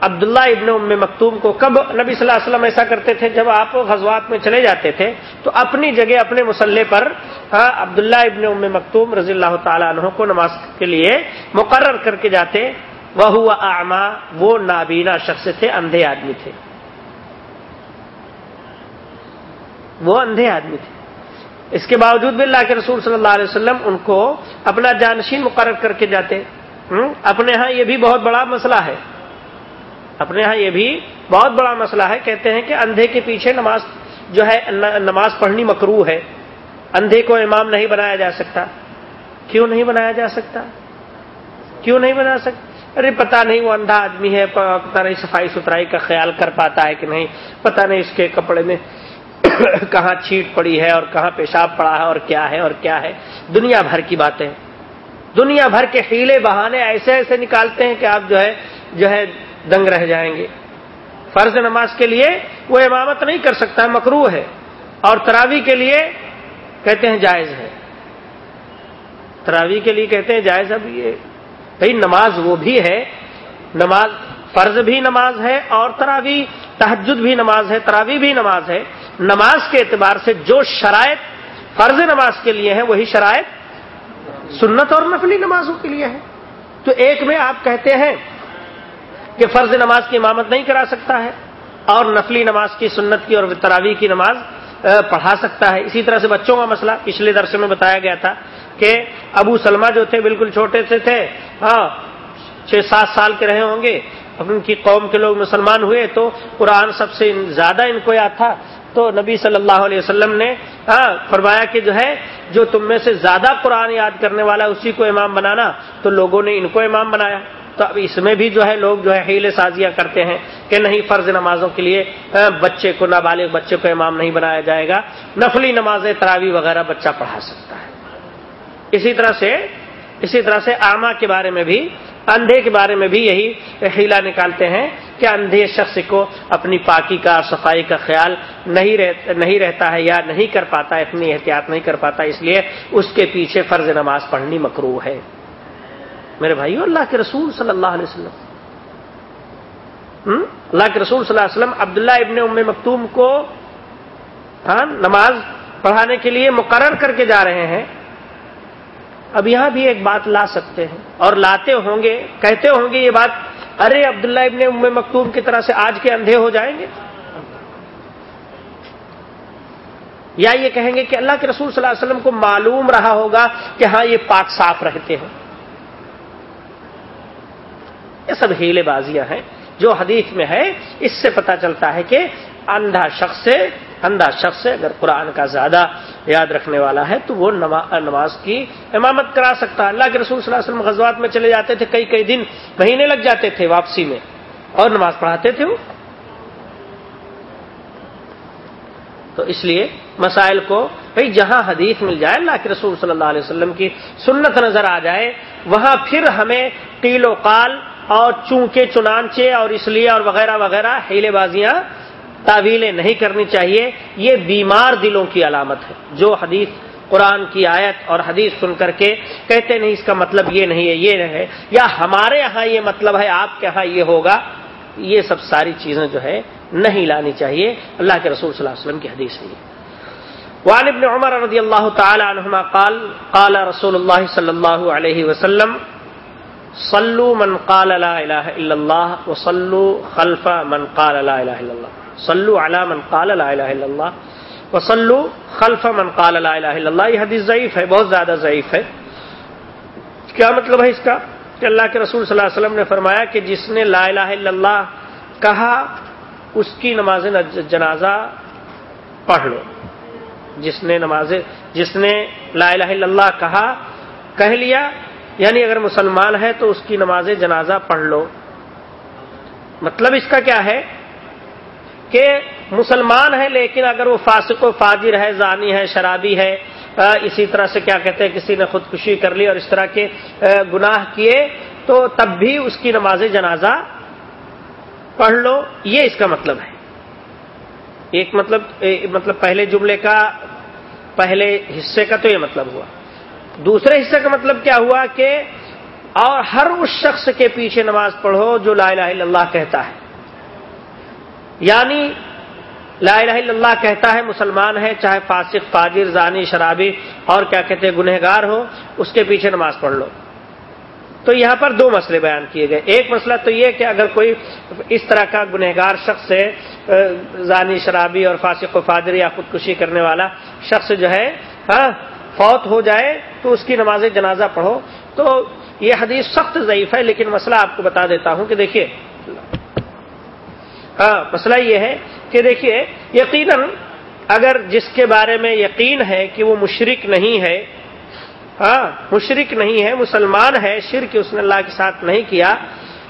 عبداللہ ابن ام مکتوم کو کب نبی صلی اللہ علیہ وسلم ایسا کرتے تھے جب آپ غزوات میں چلے جاتے تھے تو اپنی جگہ اپنے مسلح پر ہاں، عبداللہ ابن ام مکتوم رضی اللہ تعالیٰ عنہ کو نماز کے لیے مقرر کر کے جاتے وہ ہوا آما وہ نابینا شخص تھے اندھے آدمی تھے۔ وہ اندھے آدمی تھے۔ اس کے باوجود بھی اللہ کے رسول صلی اللہ علیہ وسلم ان کو اپنا جانشین مقرر کر کے جاتے۔ اپنے ہاں یہ بھی بہت بڑا مسئلہ ہے۔ اپنے ہاں یہ بھی بہت بڑا مسئلہ ہے، کہتے ہیں کہ اندھے کے پیچھے نماز جو ہے نماز پڑھنی مکرو ہے۔ اندھے کو امام نہیں بنایا جا سکتا۔ کیوں نہیں بنایا جا سکتا؟ کیوں نہیں بنا سکتا؟ ارے پتا نہیں، وہ اندھا آدمی ہے پتا نہیں صفائی ستھرائی کا خیال کر پاتا ہے کہ نہیں پتا نہیں اس کے کپڑے میں کہاں چھیٹ پڑی ہے اور کہاں پیشاب پڑا ہے اور کیا ہے اور کیا ہے۔ دنیا بھر کی باتیں۔ دنیا بھر کے ہیلے بہانے ایسے ایسے نکالتے ہیں کہ آپ جو ہے جو ہے دنگ رہ جائیں گے۔ فرض نماز کے لیے وہ امامت نہیں کر سکتا مکرو ہے۔ اور تراوی کے لیے کہتے ہیں جائز ہے۔ تراوی کے لیے کہتے ہیں جائز اب یہ بھائی نماز وہ بھی ہے، نماز فرض بھی نماز ہے اور تراوی تحجد بھی نماز ہے تراوی بھی نماز ہے۔ نماز کے اعتبار سے جو شرائط فرض نماز کے لیے ہیں، وہی شرائط سنت اور نفلی نمازوں کے لیے ہے تو ایک میں آپ کہتے ہیں کہ فرض نماز کی امامت نہیں کرا سکتا ہے اور نفلی نماز کی سنت کی اور تراوی کی نماز پڑھا سکتا ہے۔ اسی طرح سے بچوں کا مسئلہ پچھلے درس میں بتایا گیا تھا کہ ابو سلمہ جو تھے بالکل چھوٹے سے تھے ہاں چھ سات سال کے رہے ہوں گے۔ ان کی قوم کے لوگ مسلمان ہوئے تو قرآن سب سے زیادہ ان کو یاد تھا۔ تو نبی صلی اللہ علیہ وسلم نے ہاں فرمایا کہ جو ہے، جو تم میں سے زیادہ قرآن یاد کرنے والا اسی کو امام بنانا۔ تو لوگوں نے ان کو امام بنایا۔ تو اب اس میں بھی جو ہے لوگ جو ہے ہیلے سازیاں کرتے ہیں کہ نہیں فرض نمازوں کے لیے بچے کو نابالغ بچے کو امام نہیں بنایا جائے گا، نفلی نماز تراوی وغیرہ بچہ پڑھا سکتا ہے۔ اسی طرح سے، اسی طرح سے آما کے بارے میں بھی، اندھے کے بارے میں بھی یہی ہیلا نکالتے ہیں کہ اندھے شخص کو اپنی پاکی کا صفائی کا خیال نہیں رہتا ہے یا نہیں کر پاتا اتنی احتیاط نہیں کر پاتا، اس لیے اس کے پیچھے فرض نماز پڑھنی مکرو ہے۔ میرے بھائیو، اللہ کے رسول صلی اللہ علیہ وسلم۔ اللہ کے رسول صلی اللہ علیہ وسلم عبداللہ ابن ام مکتوم کو ہاں نماز پڑھانے کے لیے مقرر کر کے جا رہے ہیں۔ اب یہاں بھی ایک بات لا سکتے ہیں اور لاتے ہوں گے، کہتے ہوں گے یہ بات، ارے عبداللہ ابن ام مکتوم کی طرح سے آج کے اندھے ہو جائیں گے۔ یا یہ کہیں گے کہ اللہ کے رسول صلی اللہ علیہ وسلم کو معلوم رہا ہوگا کہ ہاں یہ پاک صاف رہتے ہیں۔ یہ سب ہیلے بازیاں ہیں جو حدیث میں ہے۔ اس سے پتا چلتا ہے کہ اندھا شخص سے اندھا شخص سے اگر قرآن کا زیادہ یاد رکھنے والا ہے تو وہ نماز کی امامت کرا سکتا ہے۔ اللہ کے رسول صلی اللہ علیہ وسلم غزوات میں چلے جاتے تھے، کئی کئی دن مہینے لگ جاتے تھے واپسی میں۔ اور نماز پڑھاتے تھے وہ۔ تو اس لیے مسائل کو بھائی جہاں حدیث مل جائے، اللہ کے رسول صلی اللہ علیہ وسلم کی سنت نظر آ جائے، وہاں پھر ہمیں قیل و قال اور چونکے چنانچے اور اس لیے اور وغیرہ وغیرہ ہیلے بازیاں تعویلیں نہیں کرنی چاہیے، یہ بیمار دلوں کی علامت ہے۔ جو حدیث قرآن کی آیت اور حدیث سن کر کے کہتے نہیں، اس کا مطلب یہ نہیں ہے، یہ ہے، یا ہمارے یہاں یہ مطلب ہے، آپ کے یہاں یہ ہوگا۔ یہ سب ساری چیزیں جو ہے نہیں لانی چاہیے۔ اللہ کے رسول صلی اللہ علیہ وسلم کی حدیث ہے وعن ابن عمر رضی اللہ تعالی عنہما قال قال رسول اللہ صلی اللہ علیہ وسلم صلو من قال لا الہ الا اللہ وصلو خلف من قال لا الہ الا اللہ صلو علی من قال لا الہ الا اللہ وصلو خلف من قال لا الہ الا اللہ یہ حدیث ضعیف ہے، بہت زیادہ ضعیف ہے۔ کیا مطلب ہے اس کا؟ کہ اللہ کے رسول صلی اللہ علیہ وسلم نے فرمایا کہ جس نے لا الہ الا اللہ کہا، اس کی نماز جنازہ پڑھ لو۔ جس نے نماز، جس نے لا الہ الا اللہ کہا، کہہ لیا یعنی اگر مسلمان ہے تو اس کی نماز جنازہ پڑھ لو۔ مطلب اس کا کیا ہے؟ کہ مسلمان ہے لیکن اگر وہ فاسق و فاجر ہے، زانی ہے، شرابی ہے اسی طرح سے کیا کہتے ہیں، کسی نے خودکشی کر لی اور اس طرح کے گناہ کیے، تو تب بھی اس کی نماز جنازہ پڑھ لو۔ یہ اس کا مطلب ہے۔ ایک مطلب مطلب پہلے جملے کا پہلے حصے کا تو یہ مطلب ہوا۔ دوسرے حصے کا مطلب کیا ہوا کہ اور ہر اس شخص کے پیچھے نماز پڑھو جو لا الہ الا اللہ کہتا ہے۔ یعنی لا الہ الا اللہ کہتا ہے، مسلمان ہے، چاہے فاسق، فاجر، زانی، شرابی اور کیا کہتے ہیں، گنہگار ہو، اس کے پیچھے نماز پڑھ لو۔ تو یہاں پر دو مسئلے بیان کیے گئے۔ ایک مسئلہ تو یہ کہ اگر کوئی اس طرح کا گنہگار شخص ہے زانی، شرابی اور فاسق و فاجر یا خودکشی کرنے والا شخص جو ہے ہاں فوت ہو جائے تو اس کی نماز جنازہ پڑھو۔ تو یہ حدیث سخت ضعیف ہے، لیکن مسئلہ آپ کو بتا دیتا ہوں کہ دیکھیے۔ ہاں مسئلہ یہ ہے کہ دیکھیے، یقیناً اگر جس کے بارے میں یقین ہے کہ وہ مشرق نہیں ہے ہاں مشرق نہیں ہے، مسلمان ہے، شرک اس نے اللہ کے ساتھ نہیں کیا،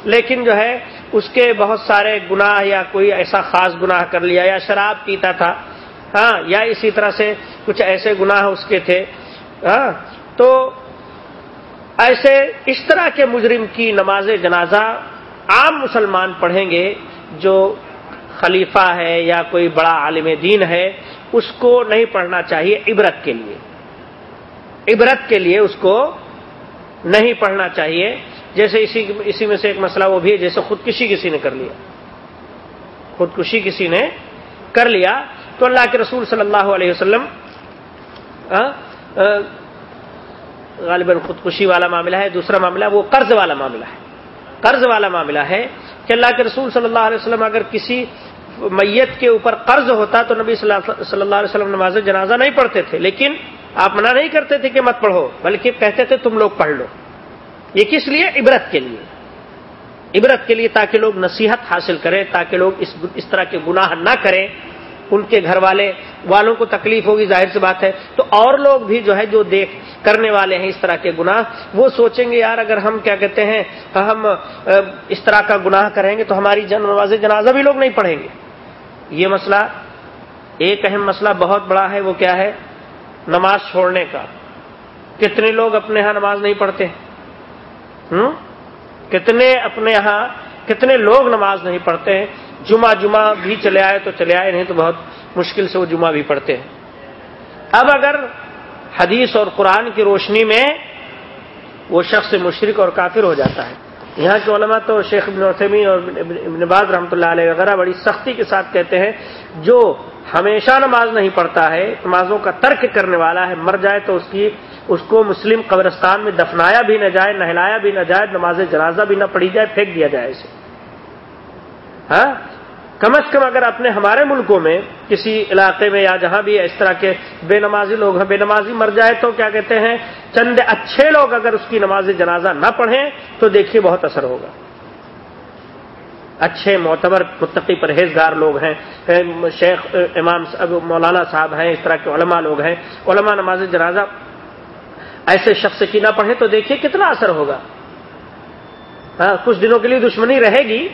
لیکن جو ہے، اس کے بہت سارے گناہ یا کوئی ایسا خاص گناہ کر لیا یا شراب پیتا تھا ہاں یا اسی طرح سے کچھ ایسے گناہ اس کے تھے۔ ہاں تو ایسے اس طرح کے مجرم کی نماز جنازہ عام مسلمان پڑھیں گے جو خلیفہ ہے یا کوئی بڑا عالم دین ہے، اس کو نہیں پڑھنا چاہیے عبرت کے لیے۔ عبرت کے لیے اس کو نہیں پڑھنا چاہیے۔ جیسے اسی اسی میں سے ایک مسئلہ وہ بھی ہے، جیسے خودکشی کسی نے کر لیا۔ خودکشی کسی نے کر لیا۔ تو اللہ کے رسول صلی اللہ علیہ وسلم غالباً خودکشی والا معاملہ ہے، دوسرا معاملہ وہ قرض والا معاملہ ہے۔ قرض والا معاملہ ہے کہ اللہ کے رسول صلی اللہ علیہ وسلم اگر کسی میت کے اوپر قرض ہوتا تو نبی صلی اللہ علیہ وسلم نماز جنازہ نہیں پڑھتے تھے، لیکن آپ منع نہیں کرتے تھے کہ مت پڑھو، بلکہ کہتے تھے تم لوگ پڑھ لو۔ یہ کس لیے؟ عبرت کے لیے۔ عبرت کے لیے تاکہ لوگ نصیحت حاصل کریں، تاکہ لوگ اس اس طرح کے گناہ نہ کریں۔ ان کے گھر والے والوں کو تکلیف ہوگی، ظاہر سی بات ہے۔ تو اور لوگ بھی جو ہے، جو دیکھ کرنے والے ہیں اس طرح کے گناہ، وہ سوچیں گے، یار اگر ہم کیا کہتے ہیں، ہم اس طرح کا گناہ کریں گے تو ہماری جن نواز جنازہ بھی لوگ نہیں پڑھیں گے۔ یہ مسئلہ، ایک اہم مسئلہ بہت بڑا ہے، وہ کیا ہے؟ نماز چھوڑنے کا۔ کتنے لوگ اپنے ہاں نماز نہیں پڑھتے؟ ہوں؟ کتنے اپنے ہاں کتنے لوگ نماز نہیں پڑھتے؟ ہیں جمعہ جمعہ بھی چلے آئے تو چلے آئے، نہیں تو بہت مشکل سے وہ جمعہ بھی پڑھتے ہیں۔ اب اگر حدیث اور قرآن کی روشنی میں وہ شخص مشرق اور کافر ہو جاتا ہے۔ یہاں کے علماء تو شیخ ابن وسمی اور ابن باز رحمۃ اللہ علیہ وغیرہ بڑی سختی کے ساتھ کہتے ہیں، جو ہمیشہ نماز نہیں پڑھتا ہے، نمازوں کا ترک کرنے والا ہے، مر جائے تو اس کی، اس کو مسلم قبرستان میں دفنایا بھی نہ جائے، نہلایا بھی نہ جائے، نماز جنازہ بھی نہ پڑھی جائے، پھینک دیا جائے اسے۔ ہاں؟ کم از کم اگر اپنے ہمارے ملکوں میں کسی علاقے میں یا جہاں بھی اس طرح کے بے نمازی لوگ ہیں، بے نمازی مر جائے تو کیا کہتے ہیں، چند اچھے لوگ اگر اس کی نماز جنازہ نہ پڑھیں تو دیکھیے بہت اثر ہوگا۔ اچھے معتبر متقی پرہیزگار لوگ ہیں، شیخ امام مولانا صاحب ہیں، اس طرح کے علماء لوگ ہیں۔ علماء نماز جنازہ ایسے شخص کی نہ پڑھے تو دیکھیے کتنا اثر ہوگا۔ ہاں کچھ دنوں کے لیے دشمنی رہے گی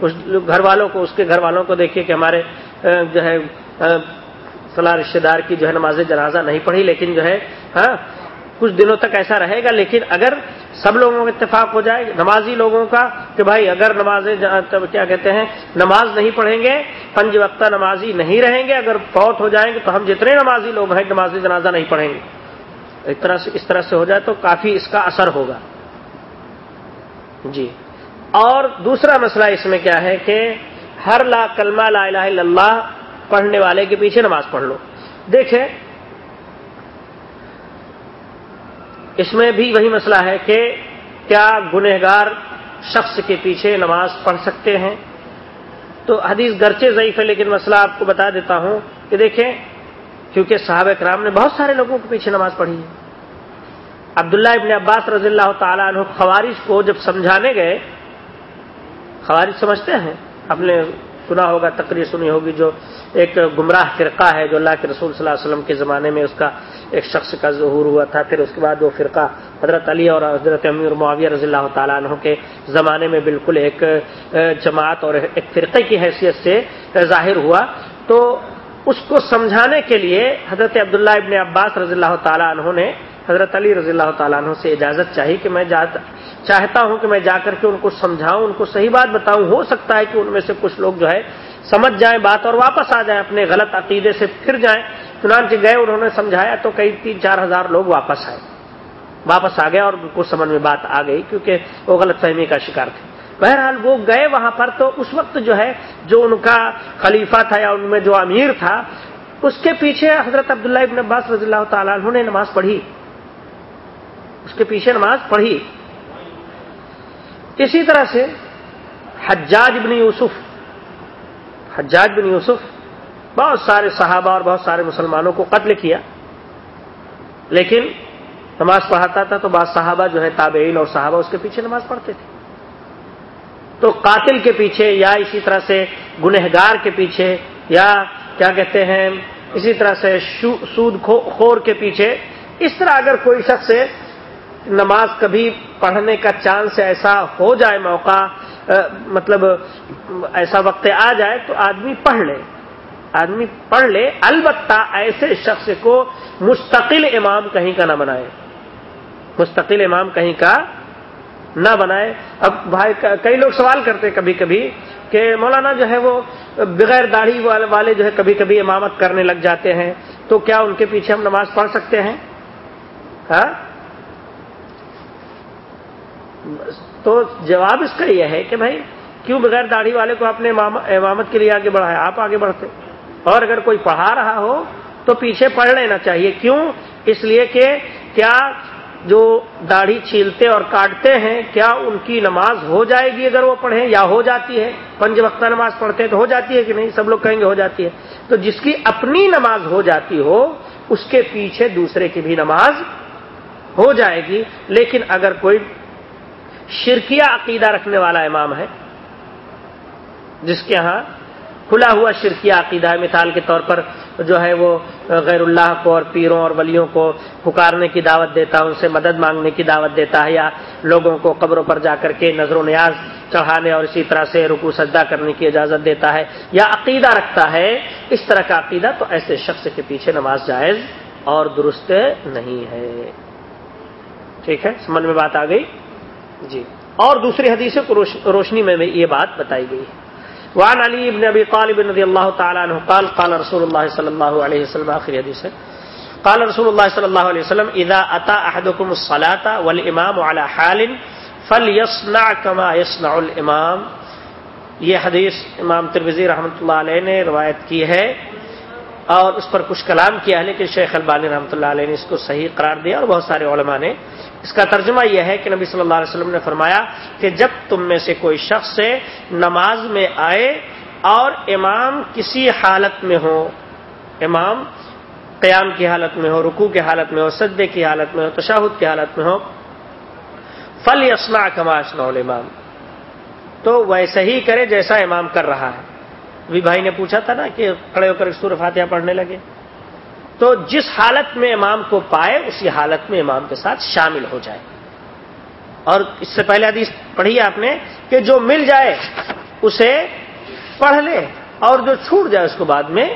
اس گھر والوں کو، اس کے گھر والوں کو دیکھیے کہ ہمارے جو ہے فلاں رشتے دار کی جو ہے نماز جنازہ نہیں پڑھی، لیکن جو ہے ہاں کچھ دنوں تک ایسا رہے گا، لیکن اگر سب لوگوں کا اتفاق ہو جائے، نمازی لوگوں کا، کہ بھائی اگر نماز کیا کہتے ہیں، نماز نہیں پڑھیں گے، پنج وقتہ نمازی نہیں رہیں گے، اگر فوت ہو جائیں گے، تو ہم جتنے نمازی لوگ ہیں، نماز جنازہ نہیں پڑھیں گے۔ طرح سے، اس طرح سے ہو جائے تو کافی اس کا اثر ہوگا۔ جی۔ اور دوسرا مسئلہ اس میں کیا ہے کہ ہر لا کلمہ لا الہ الا اللہ پڑھنے والے کے پیچھے نماز پڑھ لو۔ دیکھیں، اس میں بھی وہی مسئلہ ہے کہ کیا گنہگار شخص کے پیچھے نماز پڑھ سکتے ہیں۔ تو حدیث گرچے ضعیف ہے، لیکن مسئلہ آپ کو بتا دیتا ہوں کہ دیکھیں، کیونکہ صحابہ کرام نے بہت سارے لوگوں کے پیچھے نماز پڑھی۔ ہے عبداللہ ابن عباس رضی اللہ تعالیٰ عنہ خوارش کو جب سمجھانے گئے خوارج سمجھتے ہیں۔ آپ نے سنا ہوگا، تقریر سنی ہوگی جو ایک گمراہ فرقہ ہے، جو اللہ کے رسول صلی اللہ علیہ وسلم کے زمانے میں اس کا ایک شخص کا ظہور ہوا تھا۔ پھر اس کے بعد وہ فرقہ حضرت علی اور حضرت امیر معاویہ رضی اللہ تعالیٰ عنہ کے زمانے میں بالکل ایک جماعت اور ایک فرقے کی حیثیت سے ظاہر ہوا۔ تو اس کو سمجھانے کے لیے حضرت عبداللہ ابن عباس رضی اللہ تعالیٰ عنہ نے حضرت علی رضی اللہ تعالیٰ عنہ سے اجازت چاہی کہ میں چاہتا ہوں کہ میں جا کر کے ان کو سمجھاؤں، ان کو صحیح بات بتاؤں۔ ہو سکتا ہے کہ ان میں سے کچھ لوگ جو ہے سمجھ جائیں بات اور واپس آ جائیں، اپنے غلط عقیدے سے پھر جائیں۔ چنانچہ گئے، انہوں نے سمجھایا تو کئی تین چار ہزار لوگ واپس آئے۔ واپس آ گئے اور ان کو سمجھ میں بات آ گئی کیونکہ وہ غلط فہمی کا شکار تھے۔ بہرحال وہ گئے وہاں پر تو اس وقت جو ہے جو ان کا خلیفہ تھا یا ان میں جو امیر تھا، اس کے پیچھے حضرت عبداللہ ابن عباس رضی اللہ تعالیٰ انہوں نے نماز پڑھی۔ اس کے پیچھے نماز پڑھی۔ اسی طرح سے حجاج بن یوسف، حجاج بن یوسف بہت سارے صحابہ اور بہت سارے مسلمانوں کو قتل کیا، لیکن نماز پڑھاتا تھا تو بعض صحابہ جو ہے تابعین اور صحابہ اس کے پیچھے نماز پڑھتے تھے۔ تو قاتل کے پیچھے یا اسی طرح سے گنہگار کے پیچھے یا کیا کہتے ہیں، اسی طرح سے سود خور کے پیچھے، اس طرح اگر کوئی شخص نماز کبھی پڑھنے کا چانس ایسا ہو جائے موقع مطلب ایسا وقت آ جائے تو آدمی پڑھ لے۔ آدمی پڑھ لے، البتہ ایسے شخص کو مستقل امام کہیں کا نہ بنائے۔ مستقل امام کہیں کا نہ بنائے۔ اب بھائی کئی لوگ سوال کرتے کبھی کبھی کہ مولانا جو ہے وہ بغیر داڑھی والے جو ہے کبھی کبھی امامت کرنے لگ جاتے ہیں تو کیا ان کے پیچھے ہم نماز پڑھ سکتے ہیں؟ ہاں؟ تو جواب اس کا یہ ہے کہ بھائی، کیوں بغیر داڑھی والے کو اپنے امامت کے لیے آگے بڑھائے آپ آگے بڑھتے۔ اور اگر کوئی پڑھا رہا ہو، تو پیچھے پڑھ لینا چاہیے۔ کیوں؟ اس لیے کہ کیا جو داڑھی چھیلتے اور کاٹتے ہیں، کیا ان کی نماز ہو جائے گی اگر وہ پڑھیں یا ہو جاتی ہے؟ پنج وقتہ نماز پڑھتے ہیں تو ہو جاتی ہے کہ نہیں؟ سب لوگ کہیں گے ہو جاتی ہے۔ تو جس کی اپنی نماز ہو جاتی ہو، اس کے پیچھے دوسرے کی بھی نماز ہو جائے گی۔ لیکن اگر کوئی شرکیہ عقیدہ رکھنے والا امام ہے، جس کے ہاں کھلا ہوا شرکیہ عقیدہ ہے۔ مثال کے طور پر جو ہے وہ غیر اللہ کو اور پیروں اور ولیوں کو پکارنے کی دعوت دیتا ہے ان سے مدد مانگنے کی دعوت دیتا ہے، یا لوگوں کو قبروں پر جا کر کے نظر و نیاز چڑھانے اور اسی طرح سے رکو سجدہ کرنے کی اجازت دیتا ہے یا عقیدہ رکھتا ہے۔ اس طرح کا عقیدہ تو ایسے شخص کے پیچھے نماز جائز اور درست نہیں ہے۔ ٹھیک ہے، سمجھ میں بات آ گئی؟ جی اور دوسری حدیثوں کو روشنی میں یہ بات بتائی گئی ہے۔ وعن علی ابن ابی طالب رضی اللہ تعالی عنہ قال قال رسول اللہ صلی اللہ علیہ وسلم، آخری حدیث ہے۔ قال رسول اللہ صلی اللہ علیہ وسلم، اذا اتا احدكم الصلاة والامام على حال فليصنع كما يصنع الامام. یہ حدیث امام ترمذی رحمۃ اللہ علیہ نے روایت کی ہے اور اس پر کچھ کلام کیا ہے، لیکن شیخ البانی رحمۃ اللہ علیہ نے اس کو صحیح قرار دیا اور بہت سارے علماء نے اس کا ترجمہ یہ ہے کہ نبی صلی اللہ علیہ وسلم نے فرمایا کہ جب تم میں سے کوئی شخص سے نماز میں آئے اور امام کسی حالت میں ہو، امام قیام کی حالت میں ہو، رکوع کی حالت میں ہو، سجدے کی حالت میں ہو، تشاہد کی حالت میں ہو فل یسنا کما اسنا امام تو ویسے ہی کرے جیسا امام کر رہا ہے۔ ابھی بھائی نے پوچھا تھا نا کہ کھڑے ہو کر سور فاتحہ پڑھنے لگے۔ تو جس حالت میں امام کو پائے، اسی حالت میں امام کے ساتھ شامل ہو جائے۔ اور اس سے پہلے حدیث پڑھی آپ نے کہ جو مل جائے، اسے پڑھ لے اور جو چھوٹ جائے، اس کو بعد میں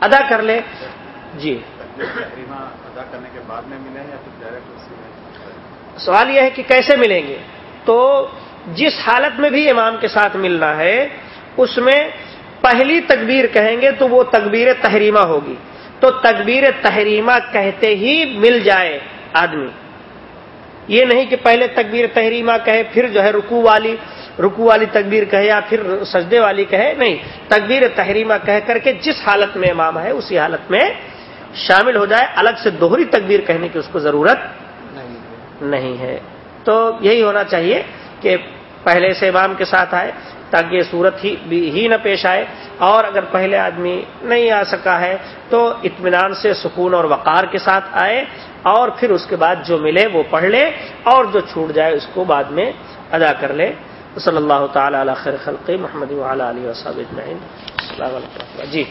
ادا کر لے۔ جی۔ ادا کرنے کے بعد میں ملے سوال یہ ہے کہ کیسے ملیں گے؟ تو جس حالت میں بھی امام کے ساتھ ملنا ہے، اس میں پہلی تکبیر کہیں گے تو وہ تکبیر تحریمہ ہوگی۔ تو تکبیر تحریمہ کہتے ہی مل جائے آدمی۔ یہ نہیں کہ پہلے تکبیر تحریمہ کہے، پھر جو ہے رکو والی رکو والی تکبیر کہے یا پھر سجدے والی کہے، نہیں۔ تکبیر تحریمہ کہہ کر کے جس حالت میں امام ہے، اسی حالت میں شامل ہو جائے۔ الگ سے دوہری تکبیر کہنے کی اس کو ضرورت نہیں ہے۔ تو یہی ہونا چاہیے کہ پہلے سے امام کے ساتھ آئے تاکہ یہ صورت ہی ہی نہ پیش آئے۔ اور اگر پہلے آدمی نہیں آ سکا ہے، تو اطمینان سے سکون اور وقار کے ساتھ آئے۔ اور پھر اس کے بعد جو ملے وہ پڑھ لے، اور جو چھوٹ جائے اس کو بعد میں ادا کر لے۔ صلی اللہ تعالی علی خیر خلقی محمد علیہ وسلم جی۔